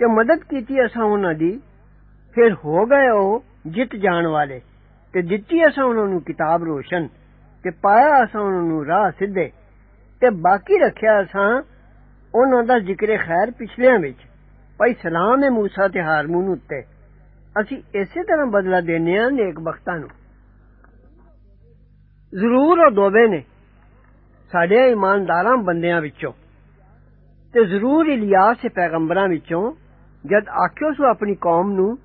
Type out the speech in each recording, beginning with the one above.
ਤੇ ਮਦਦ ਕੀਤੀ ਅਸਾਂ ਉਹਨਾਂ ਦੀ ਫਿਰ ਹੋ ਗਏ ਉਹ ਜਿੱਤ ਜਾਣ ਵਾਲੇ ਤੇ ਦਿੱਤੀ ਅਸਾਂ ਉਹਨਾਂ ਨੂੰ ਕਿਤਾਬ ਰੋਸ਼ਨ ਤੇ ਪਾਇਆ ਅਸਾਂ ਉਹਨਾਂ ਨੂੰ ਰਾਹ ਸਿੱਧੇ ਤੇ ਬਾਕੀ ਰੱਖਿਆ ਅਸਾਂ ਉਹਨਾਂ ਦਾ ਜ਼ਿਕਰ ਖੈਰ ਪਿਛਲਿਆਂ ਵਿੱਚ ਭਾਈ ਸਲਾਮ ਹੈ موسی ਤੇ ਹਾਰੂਨ ਉੱਤੇ ਅਸੀਂ ਇਸੇ ਤਰ੍ਹਾਂ ਬਦਲਾ ਦੇਨੇ ਆ ਨੇਕ ਬਖਤਾਂ ਨੂੰ ਜ਼ਰੂਰ ਉਹ ਦੋਵੇਂ ਨੇ ਸਾਡੇ ਇਮਾਨਦਾਰਾਂ ਬੰਦਿਆਂ ਵਿੱਚੋਂ ਤੇ ਜ਼ਰੂਰ ਇਲਿਆਸ ਦੇ ਪੈਗੰਬਰਾਂ ਵਿੱਚੋਂ ਜਦ ਆਖਿਓ ਸੋ ਆਪਣੀ ਕੌਮ ਨੂੰ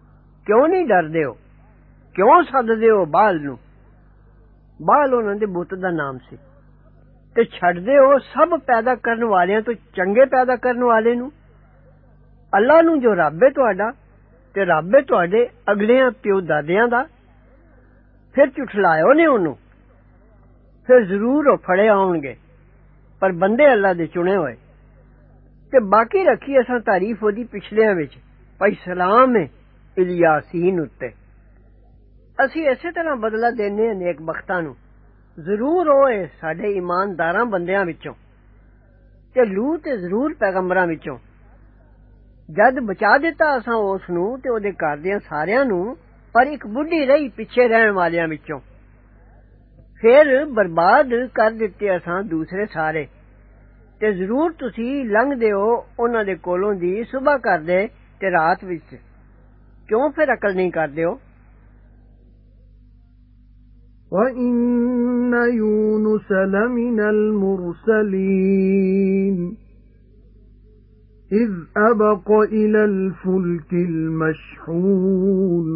ਕਿਉਂ ਨਹੀਂ ਡਰਦੇ ਹੋ ਕਿਉਂ ਸੱਦਦੇ ਹੋ ਬਾਲ ਨੂੰ ਬਾਲ ਉਹਨਾਂ ਦੇ ਬੁੱਤ ਦਾ ਨਾਮ ਸੀ ਤੇ ਛੱਡਦੇ ਹੋ ਸਭ ਪੈਦਾ ਕਰਨ ਵਾਲਿਆਂ ਤੋਂ ਚੰਗੇ ਪੈਦਾ ਕਰਨ ਵਾਲੇ ਨੂੰ ਅੱਲਾ ਨੂੰ ਜੋ ਰੱਬ ਹੈ ਤੁਹਾਡਾ ਤੇ ਰੱਬ ਹੈ ਤੁਹਾਡੇ ਅਗਲਿਆਂ ਪਿਓ ਦਾਦਿਆਂ ਦਾ ਫਿਰ ਝੁਠਲਾਇਓ ਨੇ ਉਹਨੂੰ ਫਿਰ ਜ਼ਰੂਰ ਉਹ ਫੜੇ ਆਉਣਗੇ ਪਰ ਬੰਦੇ ਅੱਲਾ ਦੇ ਚੁਣੇ ਹੋਏ تے باقی رکھی اساں تعریف اودی پچھلیاں وچ بھائی سلام ہے الیاسین اُتے اسی اسی طرح بدلہ دینے ہیں نیک بختاں نو ضرور ہوئے ساڈے ایمانداراں بندیاں وچوں تے لو تے ضرور پیغمبراں وچوں جد بچا دیتا اساں اس نو تے اودے گھر دیاں ساریاں نو پر ایک بڈھی رہی پیچھے رہن والیاں وچوں پھر برباد کر دیتے اساں دوسرے سارے ਤੇ ਜ਼ਰੂਰ ਤੁਸੀਂ ਲੰਘਦੇ ਹੋ ਉਹਨਾਂ ਦੇ ਕੋਲੋਂ ਦੀ ਸਵੇਰ ਕਰਦੇ ਤੇ ਰਾਤ ਵਿੱਚ ਕਿਉਂ ਫਿਰ ਅਕਲ ਨਹੀਂ ਕਰਦੇ ਹੋ وَإِنَّ يُونُسَ لَمِنَ الْمُرْسَلِينَ إِذْ أَبَقَ إِلَى الْفُلْكِ الْمَشْحُونِ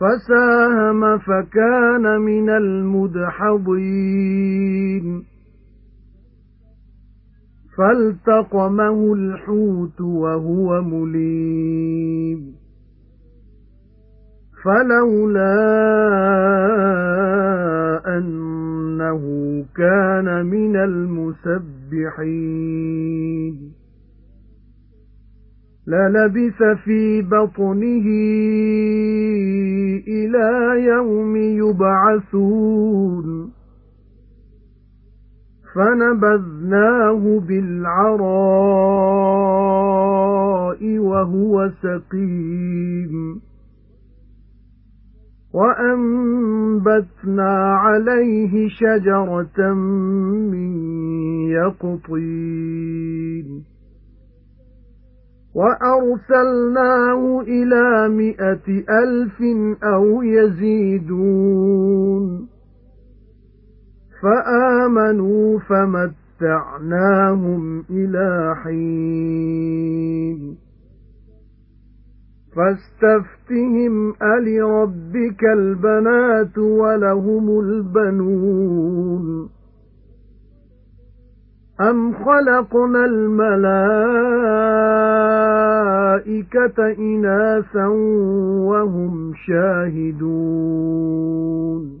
فَسَاهَمَ فَكَانَ مِنَ الْمُدْحَضِينَ فَالْتَقَمَهُ الْحُوتُ وَهُوَ مُلِيمٌ فَلَوْلَا أَنَّهُ كَانَ مِنَ الْمُسَبِّحِينَ لَلَبِثَ فِي بَطْنِهِ إِلَى يَوْمِ يُبْعَثُونَ فَنَبَذْنَاهُ بِالْعَرَاءِ وَهُوَ سَقِيمٌ. وَأَنبَتْنَا عَلَيْهِ شَجَرَةً مِّن يَقْطِينٍ. وَأَرْسَلْنَاهُ إِلَى مِائَةِ أَلْفٍ أَوْ يَزِيدُونَ. فَآمَنُوا فَمَتَّعْنَاهُمْ إِلَى حِينٍ. فَاسْتَفْتِهِمْ أَلِرَبِّكَ الْبَنَاتُ وَلَهُمُ الْبَنُونَ. أَمْ خَلَقْنَا الْمَلَائِكَةَ إِنَاثًا وَهُمْ شَاهِدُونَ.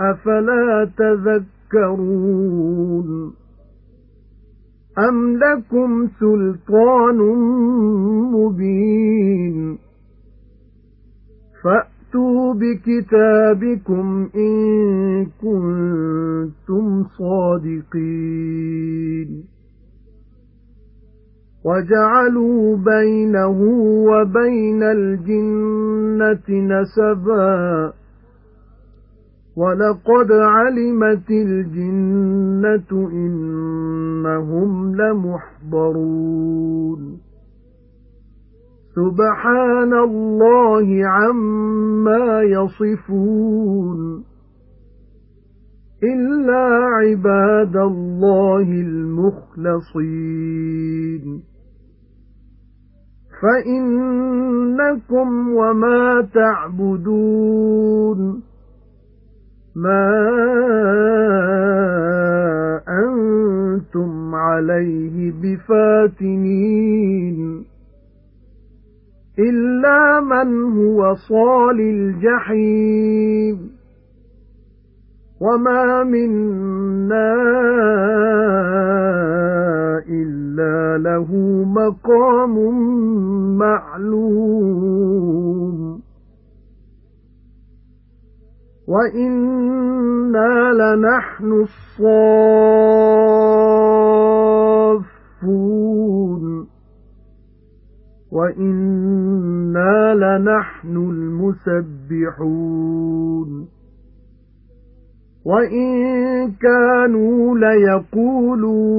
أَفَلَا تَذَكَّرُونَ أَمْ لَكُمْ سُلْطَانٌ مُبِينٌ فَأْتُوا بِكِتَابِكُمْ إِن كُنتُمْ صَادِقِينَ وَجَعَلُوا بَيْنَهُ وَبَيْنَ الْجِنَّةِ نَسَبًا وَلَقَدْ عَلِمَتِ الْجِنَّةُ إِنَّهُمْ لَمُحْضَرُونَ سُبْحَانَ اللَّهِ عَمَّا يَصِفُونَ إِلَّا عِبَادَ اللَّهِ الْمُخْلَصِينَ فَإِنَّكُمْ وَمَا تَعْبُدُونَ مَا أنتم عَلَيْهِ بِفَاتِنِينَ إِلَّا مَنْ هُوَ صَالِ الْجَحِيمِ وَمَا مِنَّا إِلَّا لَهُ مَقَامٌ مَّعْلُومٌ وَإِنَّا لَنَحْنُ الصَّافُّونَ وَإِنَّا لَنَحْنُ الْمُسَبِّحُونَ وَإِن كَانُوا لَيَقُولُونَ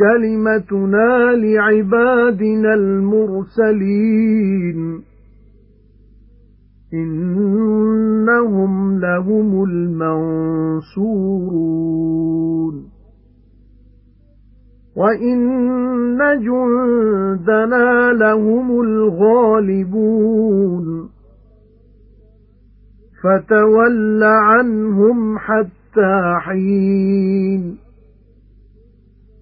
كَلِمَتُنَا لِعِبَادِنَا الْمُرْسَلِينَ. إِنَّهُمْ لَهُمُ الْمَنصُورُونَ. وَإِنَّ جُندَنَا لَهُمُ الْغَالِبُونَ. فَتَوَلَّ عَنْهُمْ حَتَّى حِينٍ.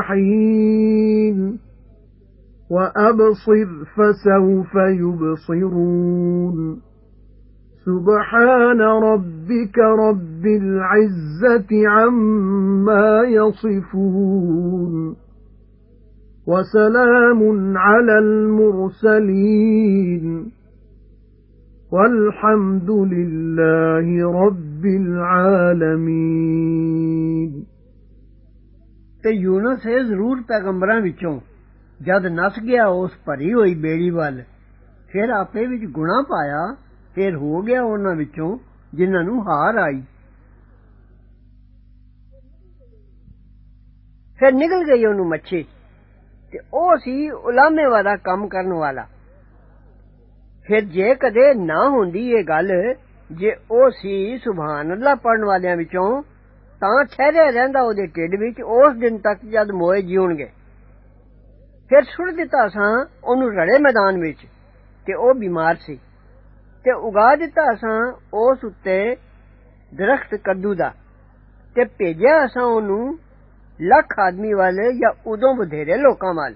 حِينٍ وَأَبْصِرْ فَسَوْفَ يُبْصِرُونَ. سُبْحَانَ رَبِّكَ رَبِّ الْعِزَّةِ عَمَّا يَصِفُونَ. وَسَلَامٌ عَلَى الْمُرْسَلِينَ. وَالْحَمْدُ لِلَّهِ رَبِّ الْعَالَمِينَ. ਤੇ ਯੂਨਸ ਇਹ ਜ਼ਰੂਰ ਪੈਗੰਬਰਾਂ ਵਿੱਚੋਂ ਜਦ ਨਸ ਗਿਆ ਉਸ ਭਰੀ ਹੋਈ ਬੇੜੀ ਵੱਲ ਫਿਰ ਆਪੇ ਵਿੱਚ ਗੁਨਾਹ ਪਾਇਆ ਫਿਰ ਹੋ ਗਿਆ ਉਹਨਾਂ ਵਿੱਚੋਂ ਜਿਨ੍ਹਾਂ ਨੂੰ ਹਾਰ ਆਈ ਫਿਰ ਨਿਕਲ ਗਈ ਉਹਨੂੰ ਮੱਛੀ ਤੇ ਉਹ ਸੀ ਉਲਾਮੇ ਵਾਲਾ ਕੰਮ ਕਰਨ ਵਾਲਾ ਫਿਰ ਜੇ ਕਦੇ ਨਾ ਹੁੰਦੀ ਇਹ ਗੱਲ ਜੇ ਉਹ ਸੀ ਸੁਭਾਨ ਅੱਲਾ ਪੜਨ ਵਾਲਿਆਂ ਵਿੱਚੋਂ ਤਾਂ ਠਹਿਰਿਆ ਰਹਿੰਦਾ ਉਹਦੇ ਢਿੱਡ ਵਿੱਚ ਉਸ ਦਿਨ ਤੱਕ ਜਦ ਮੋਏ ਜੀਉਣਗੇ ਫਿਰ ਛੁੱਟ ਦਿੱਤਾ ਸਾਂ ਉਹਨੂੰ ਰੜੇ ਮੈਦਾਨ ਵਿੱਚ ਤੇ ਉਹ ਬਿਮਾਰ ਸੀ ਤੇ ਉਗਾ ਦਿੱਤਾ ਅਸਾਂ ਉਸ ਉੱਤੇ ਦਰਖਤ ਕੱਦੂ ਦਾ ਤੇ ਭੇਜਿਆ ਅਸਾਂ ਉਹਨੂੰ ਲੱਖ ਆਦਮੀ ਵਾਲੇ ਜਾਂ ਉਦੋਂ ਵਧੇਰੇ ਲੋਕਾਂ ਵੱਲ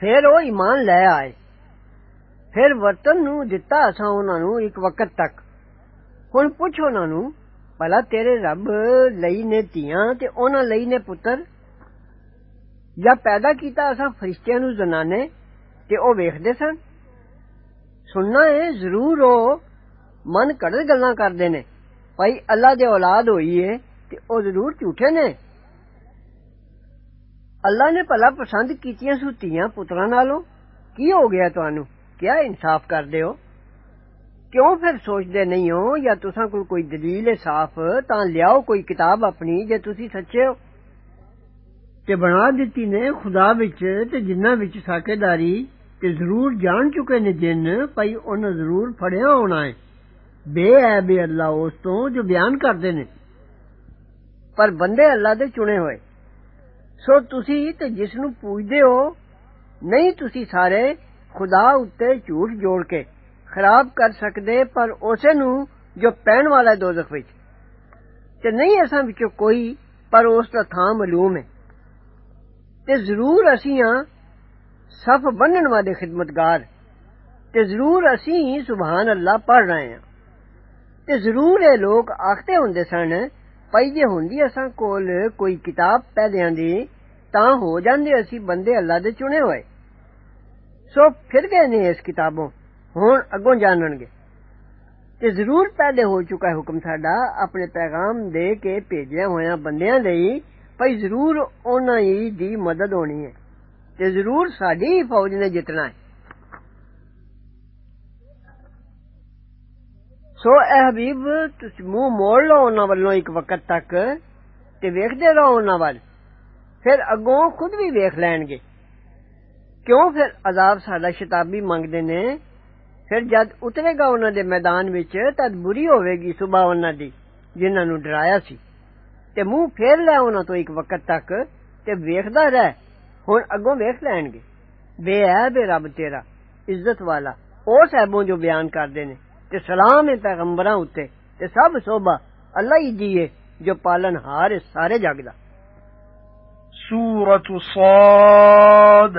ਫਿਰ ਉਹ ਈਮਾਨ ਲੈ ਆਏ ਫਿਰ ਵਰਤਨ ਨੂੰ ਦਿੱਤਾ ਅਸਾਂ ਉਹਨਾਂ ਨੂੰ ਇੱਕ ਵਕਤ ਤੱਕ ਹੁਣ ਪੁੱਛ ਉਹਨਾਂ ਨੂੰ بھلا تیرے رب لئی نے تیاں تے انہاں لئی نے پتر یا پیدا کیتا اسا فرشتیاں نو زنانے تے او ویکھدے سن سننا ہے ضرور او من کڑے گلاں کردے نے بھائی اللہ دے اولاد ہوئی ہے تے او ضرور جھوٹے نے اللہ نے بھلا پسند کیتیاں سو تیاں پتراں نالوں کی ہو گیا تانوں کیا انصاف کردے ہو کیوں پھر سوچدے نہیں ہو؟ یا تساں کول کوئی دلیل صاف؟ تاں لیاؤ کوئی کتاب اپنی جے تسی سچے ہو۔ تے بنا دتی نے خدا وچ تے جنہ وچ ساکیداری تے ضرور جان چکے نے جن پئی انہاں ضرور پھڑیا ہونا ہے۔ بے عیب بے اللہ اس تو جو بیان کردے نے۔ پر بندے اللہ دے چنے ہوئے۔ سو تسی تے جس نو پوچھدے ہو، نہیں تسی سارے خدا اتے جھوٹ جوڑ کے۔ ਖਰਾਬ ਕਰ ਸਕਦੇ ਪਰ ਉਸੇ ਨੂੰ ਜੋ ਪੈਣ ਵਾਲਾ ਦੋਜ਼ਖ ਵਿੱਚ ਤੇ ਨਹੀਂ ਅਸਾਂ ਵਿੱਚੋਂ ਕੋਈ ਪਰ ਉਸ ਦਾ ਥਾਂ ਮਾਲੂਮ ਹੈ ਤੇ ਜ਼ਰੂਰ ਅਸੀਂ ਆ ਸਫ ਬੰਨਣ ਵਾਲੇ ਖਿਦਮਤਗਾਰ ਤੇ ਜ਼ਰੂਰ ਅਸੀਂ ਸੁਭਾਨ ਅੱਲਾ ਪੜ ਰਹੇ ਹਾਂ ਤੇ ਜ਼ਰੂਰ ਇਹ ਲੋਕ ਆਖਦੇ ਹੁੰਦੇ ਸਨ ਪਈ ਜੇ ਹੁੰਦੀ ਅਸਾਂ ਕੋਲ ਕੋਈ ਕਿਤਾਬ ਪਹਿਲਿਆਂ ਦੀ ਤਾਂ ਹੋ ਜਾਂਦੇ ਅਸੀਂ ਬੰਦੇ ਅੱਲਾ ਦੇ ਚੁਣੇ ਹੋਏ ਸੋ ਫਿਰ ਗਏ ਨੇ ਇਸ ਕਿਤਾਬੋਂ ਹੁਣ ਅੱਗੋਂ ਜਾਣਨਗੇ ਤੇ ਜ਼ਰੂਰ ਪਹਿਲੇ ਹੋ ਚੁੱਕਾ ਹੈ ਹੁਕਮ ਸਾਡਾ ਆਪਣੇ ਪੈਗਾਮ ਦੇ ਕੇ ਭੇਜਿਆ ਹੋਇਆਂ ਬੰਦਿਆਂ ਲਈ ਭਈ ਜ਼ਰੂਰ ਉਹਨਾਂ ਹੀ ਦੀ ਮਦਦ ਹੋਣੀ ਹੈ ਤੇ ਜ਼ਰੂਰ ਸਾਡੀ ਫੌਜ ਨੇ ਜਿੱਤਣਾ ਹੈ ਸੋ ਇਹ ਹਬੀਬ ਤੁਸੀਂ ਮੂੰਹ ਮੋੜ ਲਓ ਉਹਨਾਂ ਵੱਲੋਂ ਇੱਕ ਵਕਤ ਤੱਕ ਤੇ ਵੇਖਦੇ ਰਹੋ ਉਹਨਾਂ ਵੱਲ ਫਿਰ ਅੱਗੋਂ ਖੁਦ ਵੀ ਵੇਖ ਲੈਣਗੇ ਕਿਉਂ ਫਿਰ ਅਜ਼ਾਬ ਸਾਡਾ ਸ਼ਤਾਬੀ ਮੰਗਦੇ ਨੇ ਫਿਰ ਜਦ ਉਤਰੇਗਾ ਉਹਨਾਂ ਦੇ ਮੈਦਾਨ ਵਿੱਚ ਤਦ ਬੁਰੀ ਹੋਵੇਗੀ ਸੁਬਾ ਉਹਨਾਂ ਦੀ ਜਿਨ੍ਹਾਂ ਨੂੰ ਡਰਾਇਆ ਸੀ ਤੇ ਮੂੰਹ ਫੇਰ ਲੈ ਉਹਨਾਂ ਤੋਂ ਇੱਕ ਵਕਤ ਤੱਕ ਤੇ ਵੇਖਦਾ ਰਹਿ ਹੁਣ ਅੱਗੋਂ ਵੇਖ ਲੈਣਗੇ ਬੇਅਬ ਰੱਬ ਤੇਰਾ ਇੱਜ਼ਤ ਵਾਲਾ ਉਹ ਸਹਿਬੋਂ ਜੋ ਬਿਆਨ ਕਰਦੇ ਨੇ ਤੇ ਸਲਾਮ ਹੈ ਪੈਗੰਬਰਾਂ ਉੱਤੇ ਤੇ ਸਭ ਸੋਭਾ ਅੱਲਾ ਹੀ ਜੀਏ ਜੋ ਪਾਲਨਹਾਰ ਸਾਰੇ ਜਗ ਦਾ ਸੂਰਤ ਸਾਦ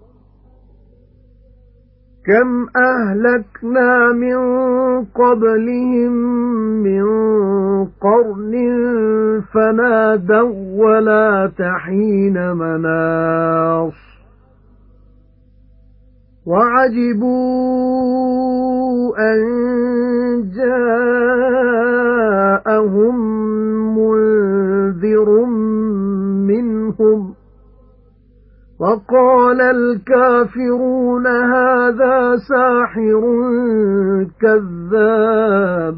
كم أهلكنا من قبلهم من قرن فنادوا ولا تحين مناص. وعجبوا أن جاءهم منذر منهم وَقَالَ الْكَافِرُونَ هَذَا سَاحِرٌ كَذَّابٌ.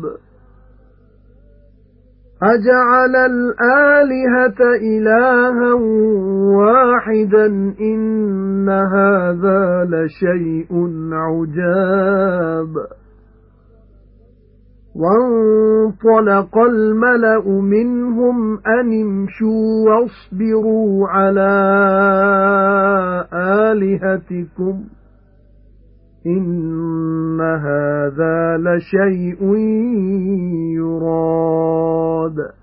أَجَعَلَ الْآلِهَةَ إِلَٰهًا وَاحِدًا إِنَّ هَذَا لَشَيْءٌ عُجَابٌ. وَانطَلَقَ الْمَلَأُ مِنْهُمْ أَنِ امْشُوا وَاصْبِرُوا عَلَى آلِهَتِكُمْ إِنَّ هَذَا لَشَيْءٌ يُرَادُ.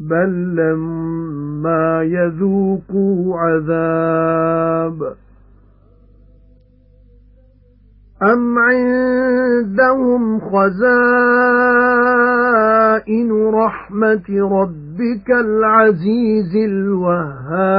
بَل لَّمَّا يَذُوقُوا عَذَابِ. أَمْ عِندَهُمْ خَزَائِنُ رَحْمَةِ رَبِّكَ الْعَزِيزِ الْوَهَّابِ؟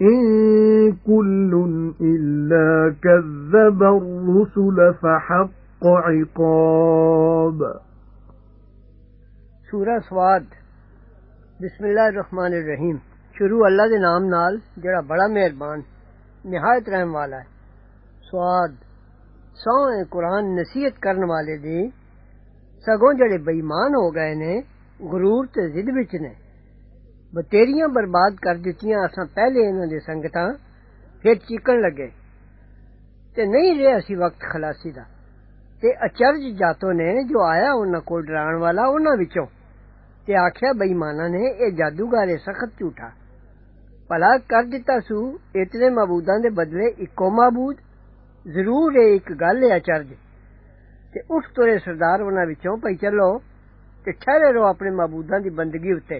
إِن كُلٌّ إِلَّا كَذَّبَ الرُّسُلَ فَحَقَّ عِقَابِ سورہ سواد، بسم اللہ الرحمن الرحیم۔ شروع اللہ دے نام نال، جڑا بڑا مہربان، نہایت رحم والا ہے۔ سواد سو قرآن نصیحت کرن والے دی، سگوں جڑے بےمان ہو گئے نے، غرور تے ضد وچ نے۔ ਬਤੇਰੀਆਂ ਬਰਬਾਦ ਕਰ ਦਿੱਤੀਆਂ ਅਸਾਂ ਪਹਿਲੇ ਇਹਨਾਂ ਦੇ ਸੰਗਤਾਂ ਫਿਰ ਚੀਕਣ ਲੱਗੇ ਤੇ ਨਹੀਂ ਰਿਹਾ ਸੀ ਵਕਤ ਖਲਾਸੀ ਦਾ ਤੇ ਅਚਰਜ ਜਾਤੋਂ ਨੇ ਜੋ ਆਇਆ ਉਹਨਾਂ ਕੋਲ ਡਰਾਉਣ ਵਾਲਾ ਉਹਨਾਂ ਵਿੱਚੋਂ ਤੇ ਆਖਿਆ ਬੇਈਮਾਨਾਂ ਨੇ ਇਹ ਜਾਦੂਗਰ ਹੈ ਸਖਤ ਝੂਠਾ ਭਲਾ ਕਰ ਦਿੱਤਾ ਸੂ ਇਤਨੇ ਮਬੂਦਾਂ ਦੇ ਬਦਲੇ ਇੱਕੋ ਮਾਬੂਦ ਜ਼ਰੂਰ ਇਹ ਇੱਕ ਗੱਲ ਹੈ ਅਚਰਜ ਤੇ ਉੱਠ ਤੋਰੇ ਸਰਦਾਰ ਉਹਨਾਂ ਵਿੱਚੋਂ ਪਈ ਚੱਲੋ ਤੇ ਠਹਿਰੇ ਰਹੋ ਆਪਣੇ ਮਾਬੂਦਾਂ ਦੀ ਬੰਦਗੀ ਉੱਤੇ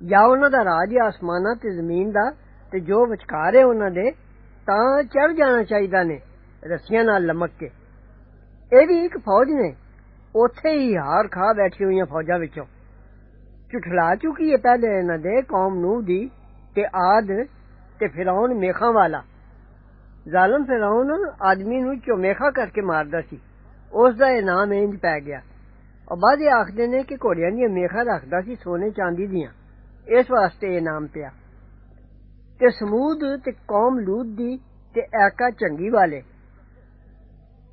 ਜਾਂ ਉਹਨਾਂ ਦਾ ਰਾਜ ਹੈ ਆਸਮਾਨਾਂ ਤੇ ਜ਼ਮੀਨ ਦਾ ਤੇ ਜੋ ਵਿਚਕਾਰ ਹੈ ਉਹਨਾਂ ਦੇ ਤਾਂ ਚੜ ਜਾਣਾ ਚਾਹੀਦਾ ਨੇ ਰੱਸੀਆਂ ਨਾਲ ਲਮਕ ਕੇ ਇਹ ਵੀ ਇੱਕ ਫੌਜ ਨੇ ਉੱਥੇ ਹੀ ਹਾਰ ਖਾ ਬੈਠੀ ਹੋਈਆਂ ਫੌਜਾਂ ਵਿੱਚੋਂ ਝੁਠਲਾ ਚੁੱਕੀ ਹੈ ਪਹਿਲੇ ਇਹਨਾਂ ਦੇ ਕੌਮ ਨੂੰ ਦੀ ਤੇ ਆਦ ਤੇ ਫਿਰੌਨ ਮੇਖਾਂ ਵਾਲਾ ਜ਼ਾਲਮ ਫਿਰੌਨ ਆਦਮੀ ਨੂੰ ਚੋਮੇਖਾ ਕਰਕੇ ਮਾਰਦਾ ਸੀ ਉਸ ਦਾ ਇਹ ਨਾਮ ਇੰਜ ਪੈ ਗਿਆ ਔਰ ਬਾਅਦ ਇਹ ਆਖਦੇ ਨੇ ਕਿ ਘੋੜਿਆਂ ਦੀਆਂ ਮੇਖਾਂ ਰੱਖਦਾ ਸੀ ਸੋਨੇ ਚਾਂਦੀ ਦੀਆਂ ਇਸ ਵਾਸਤੇ ਇਹ ਨਾਮ ਪਿਆ ਤੇ ਸਮੂਦ ਤੇ ਕੌਮ ਲੂਤ ਦੀ ਤੇ ਐਕਾ ਚੰਗੀ ਵਾਲੇ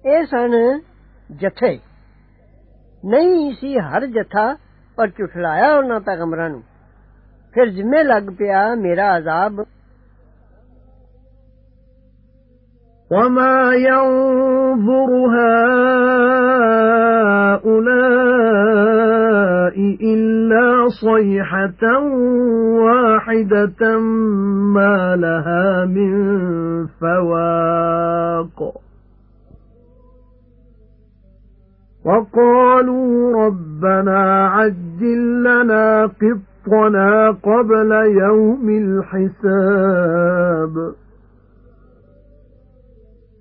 ਇਹ ਸਨ ਜਥੇ ਨਹੀਂ ਸੀ ਹਰ ਜਥਾ ਪਰ ਝੁਠਲਾਇਆ ਉਹਨਾਂ ਪੈਗੰਬਰਾਂ ਨੂੰ ਫਿਰ ਜਿੰਮੇ ਲੱਗ ਪਿਆ ਮੇਰਾ ਅਜ਼ਾਬ وما ينظر هؤلاء إلا صيحة واحدة ما لها من فواق. وَقَالُوا رَبَّنَا عَجِّل لَّنَا قِطَّنَا قَبْلَ يَوْمِ الْحِسَابِ.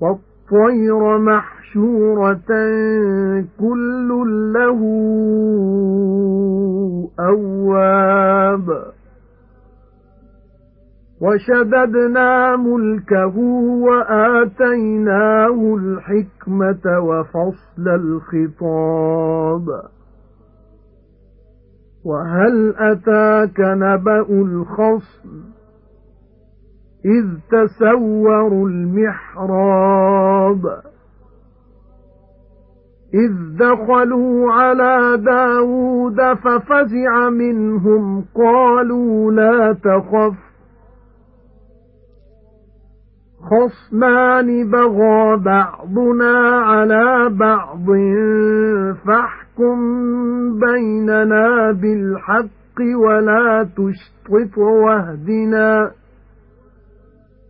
وَالطَّيْرَ مَحْشُورَةً كُلٌّ لَّهُ أَوَّابٌ. وَشَدَدْنَا مُلْكَهُ وَآتَيْنَاهُ الْحِكْمَةَ وَفَصْلَ الْخِطَابِ. وَهَلْ أَتَاكَ نَبَأُ الْخَصْمِ؟ إِذْ تَسَوَّرُوا الْمِحْرَابَ. إِذْ دَخَلُوا عَلَى دَاوُودَ فَفَزِعَ مِنْهُمْ قَالُوا لَا تَخَفْ. خصمان بغى بعضنا على بعض فاحكم بيننا بالحق ولا تشطط واهدنا.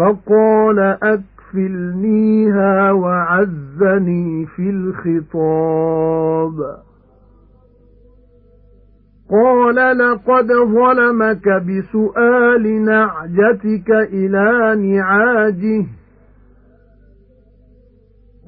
فَقَالَ أَكْفِلْنِيهَا وَعَزَّنِي فِي الْخِطَابِ. قَالَ لَقَدْ ظَلَمَكَ بِسُؤَالِ نَعْجَتِكَ إِلَى نِعَاجِهِ.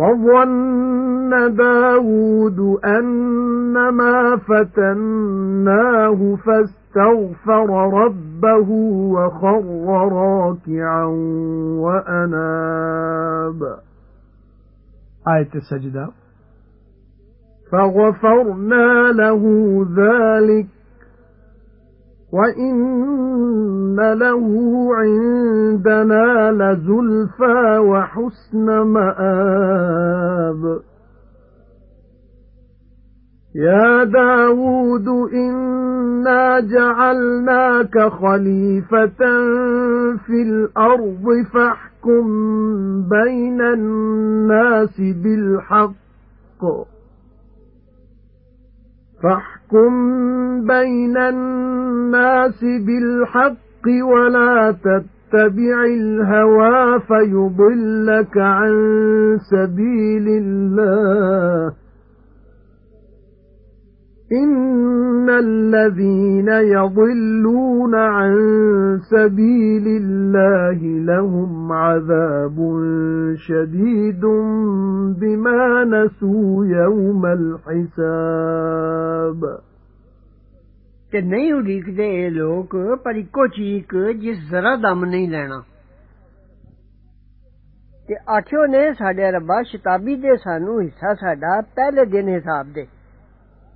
وَظَنَّ دَاوُودُ أَنَّمَا فَتَنَّاهُ فَاسْتَجَابَ واستغفر ربه وخر راكعا وأناب. آية السجدة. فغفرنا له ذلك وَإِنَّ لَهُ عِندَنَا لَزُلْفَى وَحُسْنَ مَآبٍ يَا دَاوُودُ إِنَّا جَعَلْنَاكَ خَلِيفَةً فِي الْأَرْضِ فَاحْكُم بَيْنَ النَّاسِ بِالْحَقِّ فَاحْكُم بَيْنَ النَّاسِ بِالْحَقِّ وَلَا تَتَّبِعِ الْهَوَى فَيُضِلَّكَ عَن سَبِيلِ اللَّهِ. إِنَّ الَّذِينَ يَضِلُّونَ عَن سَبِيلِ اللَّهِ لَهُمْ عَذَابٌ شَدِيدٌ بِمَا نَسُوا يَوْمَ الْحِسَابِ ਤੇ ਨਹੀਂ ਉਡੀਕਦੇ ਇਹ ਲੋਕ ਪਰ ਇੱਕੋ ਚੀਕ ਜਿਸ ਜ਼ਰਾ ਦਮ ਨਹੀਂ ਲੈਣਾ ਤੇ ਆਖਿਓ ਨੇ ਸਾਡੇ ਰੱਬਾ ਸ਼ਤਾਬੀ ਦੇ ਸਾਨੂੰ ਹਿੱਸਾ ਸਾਡਾ ਪਹਿਲੇ ਦਿਨ ਹਿਸਾਬ ਦੇ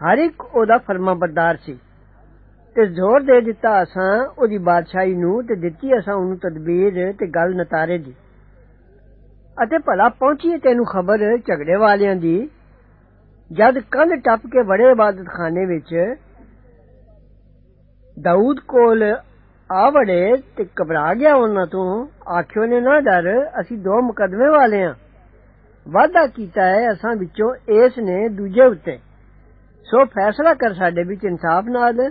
ہر ایک ادا فرما بردار سی تے زور دے دیتا اساں أو دی بادشاہی نو تے دتی اساں اونوں تدبیر تے گل نتارے دی اتے بھلا پہنچیے تینوں خبر جھگڑے والیاں دی جد کند ٹپ کے بڑے عبادت خانے وچ داؤد کول آ وڑے تے گھبرا گیا انہاں تو آکھیو نے نہ ڈر اسی دو مقدمے والے ہاں وعدہ کیتا ہے اساں وچوں اس نے دوجے ਸੋ ਫੈਸਲਾ ਕਰ ਸਾਡੇ ਵਿੱਚ ਇਨਸਾਫ ਨਾਲ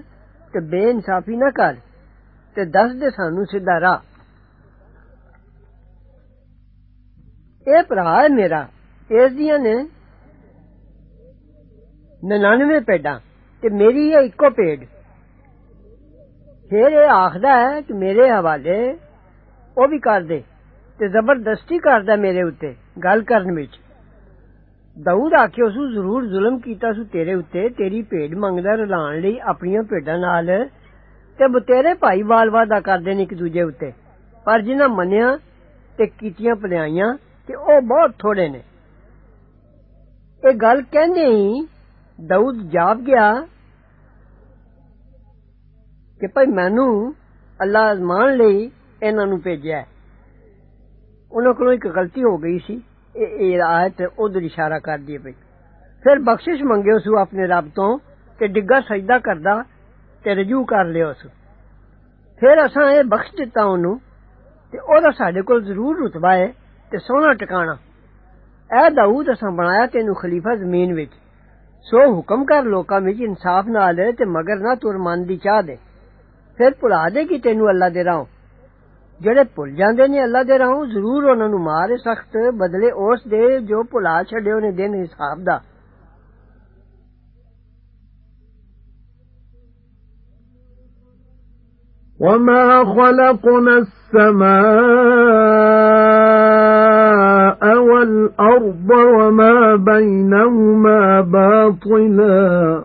ਤੇ ਬੇਇਨਸਾਫੀ ਨਾ ਕਰ ਤੇ ਦੱਸ ਦੇ ਸਾਨੂੰ ਸਿੱਧਾ ਰਾਹ ਇਹ ਭਰਾ ਹੈ ਮੇਰਾ ਇਸ ਦੀਆਂ ਨੇ 99 ਪੇਡਾਂ ਤੇ ਮੇਰੀ ਹੈ ਇੱਕੋ ਪੇਡ ਫਿਰ ਇਹ ਆਖਦਾ ਹੈ ਕਿ ਮੇਰੇ ਹਵਾਲੇ ਉਹ ਵੀ ਕਰ ਦੇ ਤੇ ਜ਼ਬਰਦਸਤੀ ਕਰਦਾ ਮੇਰੇ ਉੱਤੇ ਗੱਲ ਕਰਨ ਵਿੱਚ ਦਾਊਦ ਆਖਿਓ ਸੂ ਜ਼ਰੂਰ ਜ਼ੁਲਮ ਕੀਤਾ ਸੂ ਤੇਰੇ ਉੱਤੇ ਤੇਰੀ ਭੇਡ ਮੰਗਦਾ ਰਲਾਣ ਲਈ ਆਪਣੀਆਂ ਭੇਡਾਂ ਨਾਲ ਤੇ ਬਤੇਰੇ ਭਾਈ ਵਾਲਵਾ ਦਾ ਕਰਦੇ ਨੇ ਇੱਕ ਦੂਜੇ ਉੱਤੇ ਪਰ ਜਿਨ੍ਹਾਂ ਮੰਨਿਆ ਤੇ ਕੀਤੀਆਂ ਭਲਾਈਆਂ ਤੇ ਉਹ ਬਹੁਤ ਥੋੜੇ ਨੇ ਇਹ ਗੱਲ ਕਹਿੰਦੇ ਹੀ ਦਾਊਦ ਜਾਪ ਗਿਆ ਕਿ ਭਾਈ ਮੈਨੂੰ ਅੱਲਾ ਅਜ਼ਮਾਨ ਲਈ ਇਹਨਾਂ ਨੂੰ ਭੇਜਿਆ ਉਹਨਾਂ ਕੋਲੋਂ ਇੱਕ ਗਲਤੀ ਹੋ ਗਈ ਸੀ ਇਹ ਆਇਤ ਉਧਰ ਇਸ਼ਾਰਾ ਕਰਦੀ ਪਈ ਫਿਰ ਬਖਸ਼ਿਸ਼ ਮੰਗਿਓ ਸੂ ਆਪਣੇ ਰੱਬ ਤੋਂ ਕਿ ਡਿੱਗਾ ਸਜਦਾ ਕਰਦਾ ਤੇ ਰਜੂ ਕਰ ਲਿਓ ਸੂ ਫਿਰ ਅਸਾਂ ਇਹ ਬਖਸ਼ ਦਿੱਤਾ ਉਹਨੂੰ ਤੇ ਉਹਦਾ ਸਾਡੇ ਕੋਲ ਜ਼ਰੂਰ ਰਤਬਾ ਹੈ ਤੇ ਸੋਹਣਾ ਟਿਕਾਣਾ ਐ ਦਾਊਦ ਅਸਾਂ ਬਣਾਇਆ ਤੈਨੂੰ ਖਲੀਫਾ ਜ਼ਮੀਨ ਵਿੱਚ ਸੋ ਹੁਕਮ ਕਰ ਲੋਕਾਂ ਵਿੱਚ ਇਨਸਾਫ ਨਾਲ ਤੇ ਮਗਰ ਨਾ ਤੁਰ ਮਨ ਦੀ ਚਾਹ ਦੇ ਫਿਰ ਭੁਲਾ ਦੇ ਕਿ ਤੈਨੂੰ ਅੱਲਾ ਦੇ ਰਾਹ ਜਿਹੜੇ ਭੁੱਲ ਜਾਂਦੇ ਨੇ ਅੱਲਾ ਦੇ ਰਾਹੋਂ ਜ਼ਰੂਰ ਉਹਨਾਂ ਨੂੰ ਮਾਰੇ ਸਖਤ ਬਦਲੇ ਉਸ ਦੇ ਜੋ ਭੁਲਾ ਛੱਡਿਓ ਨੇ ਦਿਨ ਹਿਸਾਬ ਦਾ وَمَا خَلَقْنَا السَّمَاءَ وَالْأَرْضَ وَمَا بَيْنَهُمَا بَاطِلًا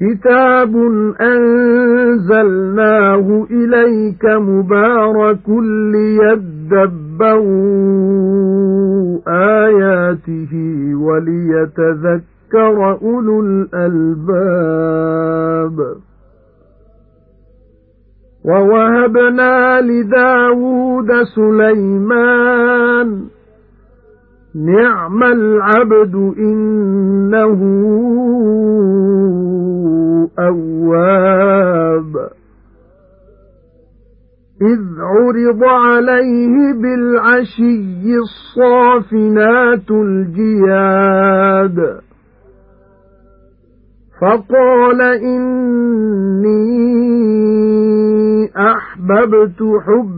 كِتَابٌ أَنزَلْنَاهُ إِلَيْكَ مُبَارَكٌ لِيَدَّبَّرُوا آيَاتِهِ وَلِيَتَذَكَّرَ أُولُو الْأَلْبَابِ. وَوَهَبْنَا لِدَاوُودَ سُلَيْمَانَ نِعْمَ الْعَبْدُ إِنَّهُ أَوَّابٌ. إِذْ عُرِضَ عَلَيْهِ بِالْعَشِيِّ الصَّافِنَاتُ الْجِيَادُ. فَقَالَ إِنِّي أَحْبَبْتُ حُبَّ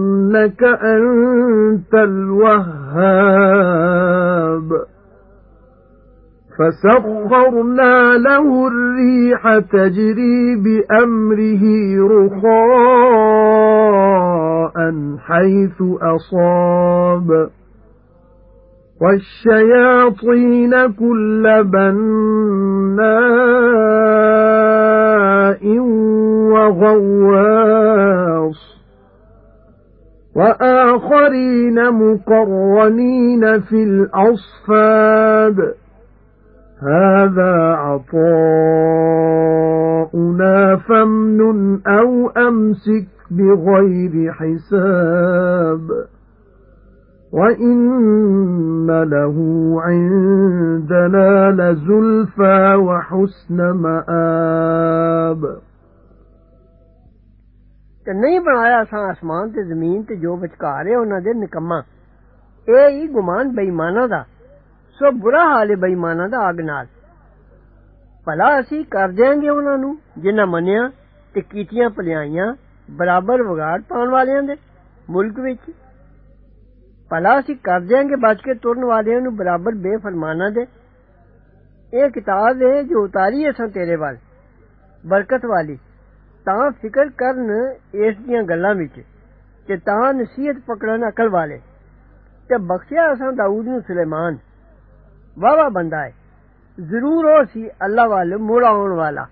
إِنَّكَ أَنتَ الْوَهَّابُ. فَسَخَّرْنَا لَهُ الرِّيحَ تَجْرِي بِأَمْرِهِ رُخَاءً حَيْثُ أَصَابَ. وَالشَّيَاطِينَ كُلَّ بَنَّاءٍ وَغَوَّاصٍ. وَآخَرِينَ مُقَرَّنِينَ فِي الْأَصْفَادِ. هَذَا عَطَاؤُنَا فَامْنُنْ أَوْ أَمْسِكْ بِغَيْرِ حِسَابٍ. وَإِنَّ لَهُ عِندَنَا لَزُلْفَى وَحُسْنَ مَآبٍ. ਤੇ ਨਹੀਂ ਬਣਾਇਆ ਅਸਾਂ ਅਸਮਾਨ ਤੇ ਜ਼ਮੀਨ ਤੇ ਜੋ ਵਿਚਕਾਰ ਹੈ ਉਹਨਾਂ ਦੇ ਨਿਕੰਮਾ ਇਹ ਹੀ ਗੁਮਾਨ ਬੇਈਮਾਨਾਂ ਦਾ ਸੋ ਬੁਰਾ ਹਾਲ ਹੈ ਬੇਈਮਾਨਾਂ ਦਾ ਆਗ ਨਾਲ ਭਲਾ ਅਸੀਂ ਕਰ ਦਿਆਂਗੇ ਉਹਨਾਂ ਨੂੰ ਜਿਨ੍ਹਾਂ ਮੰਨਿਆ ਤੇ ਕੀਤੀਆਂ ਭਲਾਈਆਂ ਬਰਾਬਰ ਵਿਗਾੜ ਪਾਉਣ ਵਾਲਿਆਂ ਦੇ ਮੁਲਕ ਵਿੱਚ ਭਲਾ ਅਸੀਂ ਕਰ ਦਿਆਂਗੇ ਬਚ ਕੇ ਤੁਰਨ ਵਾਲਿਆਂ ਨੂੰ ਬਰਾਬਰ ਬੇਫਰਮਾਨਾਂ ਦੇ ਇਹ ਕਿਤਾਬ ਹੈ ਜੋ ਉਤਾਰੀ ਹੈ ਤੇਰੇ ਵੱਲ ਬਰਕਤ ਵਾਲੀ ਤਾਂ ਫਿਕਰ ਕਰਨ ਇਸ ਦੀਆਂ ਗੱਲਾਂ ਵਿੱਚ ਤੇ ਤਾਂ ਨਸੀਹਤ ਪਕੜਨ ਅਕਲ ਵਾਲੇ ਤੇ ਬਖਸ਼ਿਆ ਅਸਾਂ ਦਾਊਦ ਨੂੰ ਸੁਲੇਮਾਨ ਵਾਵਾ ਬੰਦਾ ਹੈ ਜ਼ਰੂਰ ਉਹ ਸੀ ਅੱਲਾ ਵੱਲ ਮੁੜ ਆਉਣ ਵਾਲਾ